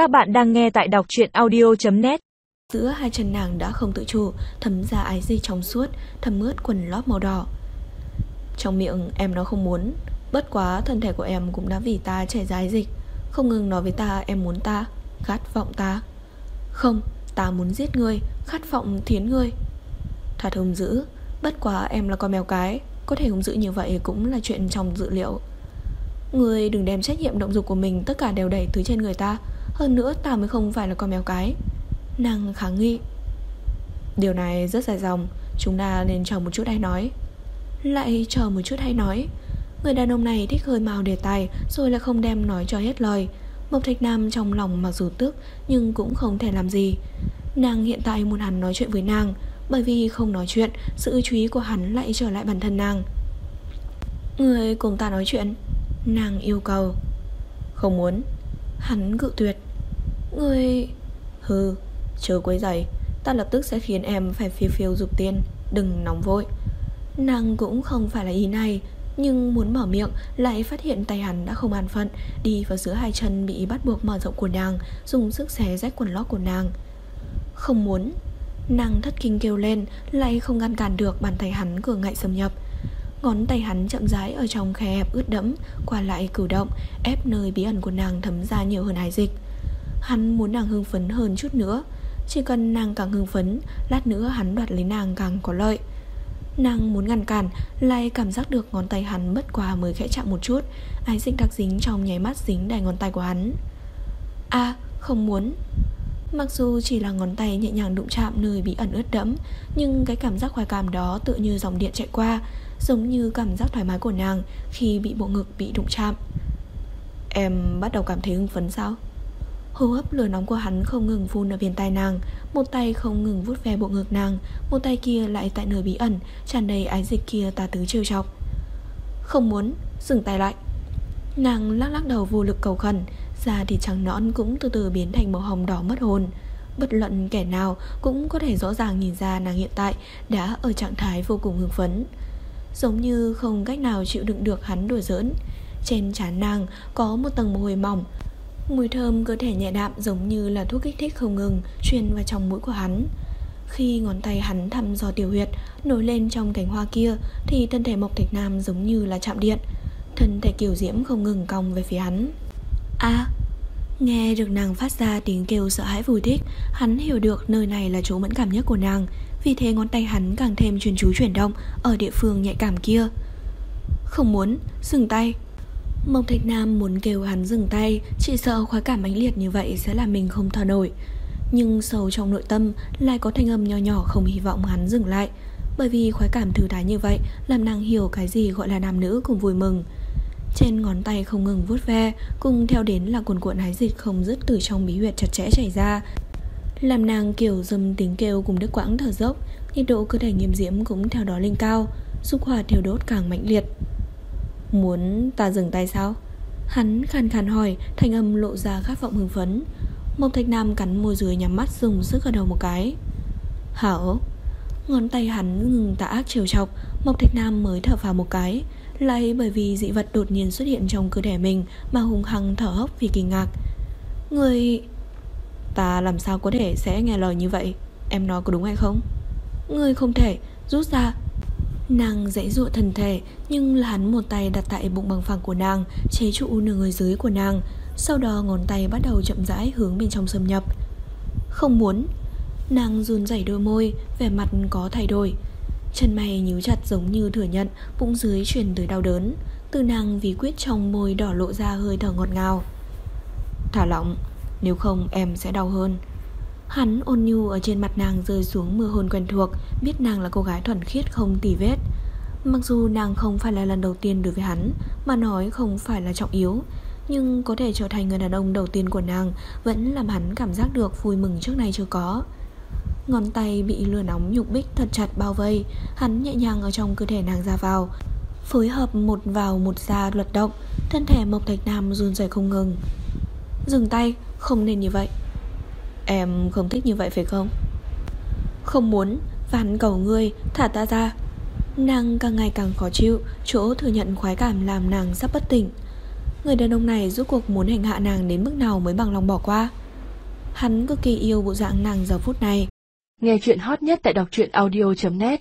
Các bạn đang nghe tại đọc truyện audio.net Giữa hai chân nàng đã không tự chủ Thấm ra ái gì trong suốt Thấm ướt quần lót màu đỏ. Trong miệng em nó không muốn Bất quá thân thể của em cũng đã vì ta chảy ra dịch. Không ngừng nói với ta em muốn ta Khát vọng ta. Không, ta muốn giết ngươi Khát vọng thiến ngươi. Thật hung dữ Bất quá em là con mèo cái Có thể hung dữ như vậy cũng là chuyện trong dự liệu. Người đừng đem trách nhiệm động dục của mình Tất cả đều đẩy từ trên người ta. Hơn nữa tao mới không phải là con mèo cái. Nàng kháng nghị Điều này rất dài dòng, Chúng ta nên chờ một chút hay nói. Lại chờ một chút hay nói. Người đàn ông này thích hơi màu đề tài, Rồi là không đem nói cho hết lời. Mộc Thạch Nam trong lòng mặc dù tức, Nhưng cũng không thể làm gì. Nàng hiện tại muốn hắn nói chuyện với nàng, Bởi vì không nói chuyện, Sự chú ý của hắn lại trở lại bản thân nàng. Người cùng ta nói chuyện, Nàng yêu cầu. Không muốn. Hắn cự tuyệt. Người Hừ Chờ quấy giày Ta lập tức sẽ khiến em phải phiêu phiêu dục tiên. Đừng nóng vội. Nàng cũng không phải là ý này, Nhưng muốn mở miệng Lại phát hiện tay hắn đã không an phận, Đi vào giữa hai chân bị bắt buộc mở rộng của nàng, Dùng sức xé rách quần lót của nàng. Không muốn. Nàng thất kinh kêu lên, Lại không ngăn cản được bàn tay hắn cường ngại xâm nhập. Ngón tay hắn chậm rãi ở trong khe hẹp ướt đẫm, Qua lại cử động, Ép nơi bí ẩn của nàng thấm ra nhiều hơn hài dịch. Hắn muốn nàng hưng phấn hơn chút nữa. Chỉ cần nàng càng hưng phấn, Lát nữa hắn đoạt lấy nàng càng có lợi. Nàng muốn ngăn cản, Lại cảm giác được ngón tay hắn bất quá mới khẽ chạm một chút. Ái dịch đặc dính trong nháy mắt dính đầy ngón tay của hắn. À không muốn. Mặc dù chỉ là ngón tay nhẹ nhàng đụng chạm nơi bị ẩn ướt đẫm, Nhưng cái cảm giác khoái cảm đó tự như dòng điện chạy qua, Giống như cảm giác thoải mái của nàng Khi bị bộ ngực bị đụng chạm. Em bắt đầu cảm thấy hưng phấn sao? Hô hấp lửa nóng của hắn không ngừng phun ở viền tai nàng Một tay không ngừng vuốt ve bộ ngực nàng Một tay kia lại tại nơi bí ẩn tràn đầy ái dịch kia tà tứ trêu chọc. Không muốn, dừng tay lại. Nàng lắc lắc đầu vô lực cầu khẩn Da thì trắng nõn cũng từ từ biến thành màu hồng đỏ mất hồn. Bất luận kẻ nào cũng có thể rõ ràng nhìn ra nàng hiện tại Đã ở trạng thái vô cùng hưng phấn. Giống như không cách nào chịu đựng được hắn đùa giỡn. Trên trán nàng có một tầng mồ hôi mỏng Mùi thơm cơ thể nhẹ đạm giống như là thuốc kích thích không ngừng Truyền vào trong mũi của hắn. Khi ngón tay hắn thăm dò tiểu huyệt Nổi lên trong cánh hoa kia Thì thân thể Mộc Thạch Nam giống như là chạm điện. Thân thể kiều diễm không ngừng cong về phía hắn. A Nghe được nàng phát ra tiếng kêu sợ hãi vui thích Hắn hiểu được nơi này là chỗ mẫn cảm nhất của nàng Vì thế ngón tay hắn càng thêm chuyên chú chuyển động Ở địa phương nhạy cảm kia. Không muốn, dừng tay. Mộc Thạch Nam muốn kêu hắn dừng tay, Chỉ sợ khoái cảm mãnh liệt như vậy Sẽ làm mình không thở nổi. Nhưng sâu trong nội tâm lại có thanh âm nho nhỏ Không hy vọng hắn dừng lại, Bởi vì khoái cảm thư thái như vậy Làm nàng hiểu cái gì gọi là nam nữ cùng vui mừng. Trên ngón tay không ngừng vuốt ve, Cùng theo đến là cuồn cuộn hái dịch không dứt từ trong bí huyệt chặt chẽ chảy ra. Làm nàng kiểu dâm tiếng kêu cùng đứt quãng thở dốc, Nhiệt độ cơ thể nghiêm diễm cũng theo đó lên cao Xúc hỏa thiêu đốt càng mạnh liệt. Muốn ta dừng tay sao? Hắn khàn khàn hỏi, Thanh âm lộ ra khát vọng hưng phấn. Mộc Thạch Nam cắn môi dưới nhắm mắt dùng sức gật đầu một cái. Hảo. Ngón tay hắn ngừng tạ ác chiều chọc, Mộc Thạch Nam mới thở vào một cái. Lại bởi vì dị vật đột nhiên xuất hiện trong cơ thể mình Mà hùng hăng thở hốc vì kinh ngạc. Người... Ta làm sao có thể sẽ nghe lời như vậy? Em nói có đúng hay không? Người không thể, rút ra Nàng dãy dụa thần thể, Nhưng là hắn một tay đặt tại bụng bằng phẳng của nàng Chế trụ nửa người dưới của nàng. Sau đó ngón tay bắt đầu chậm rãi hướng bên trong xâm nhập. Không muốn. Nàng run rẩy đôi môi, Vẻ mặt có thay đổi. Chân mày nhíu chặt giống như thừa nhận, Bụng dưới truyền tới đau đớn. Từ nàng vì quyết trong môi đỏ lộ ra hơi thở ngọt ngào. Thả lỏng, Nếu không em sẽ đau hơn. Hắn ôn nhu ở trên mặt nàng rơi xuống mưa hôn quen thuộc, Biết nàng là cô gái thuần khiết không tỉ vết. Mặc dù nàng không phải là lần đầu tiên đối với hắn, Mà nói không phải là trọng yếu, Nhưng có thể trở thành người đàn ông đầu tiên của nàng Vẫn làm hắn cảm giác được vui mừng trước nay chưa có. Ngón tay bị lửa nóng nhục bích thật chặt bao vây, Hắn nhẹ nhàng ở trong cơ thể nàng ra vào, Phối hợp một vào một ra luật động, Thân thể Mộc Thạch Nam run rẩy không ngừng. Dừng tay, Không nên như vậy. Em không thích như vậy phải không? Không muốn, Ván cầu ngươi, Thả ta ra. Nàng càng ngày càng khó chịu, Chỗ thừa nhận khoái cảm làm nàng sắp bất tỉnh. Người đàn ông này rốt cuộc muốn hành hạ nàng đến mức nào mới bằng lòng bỏ qua? Hắn cực kỳ yêu bộ dạng nàng giờ phút này. Nghe chuyện hot nhất tại đọc truyện audio.net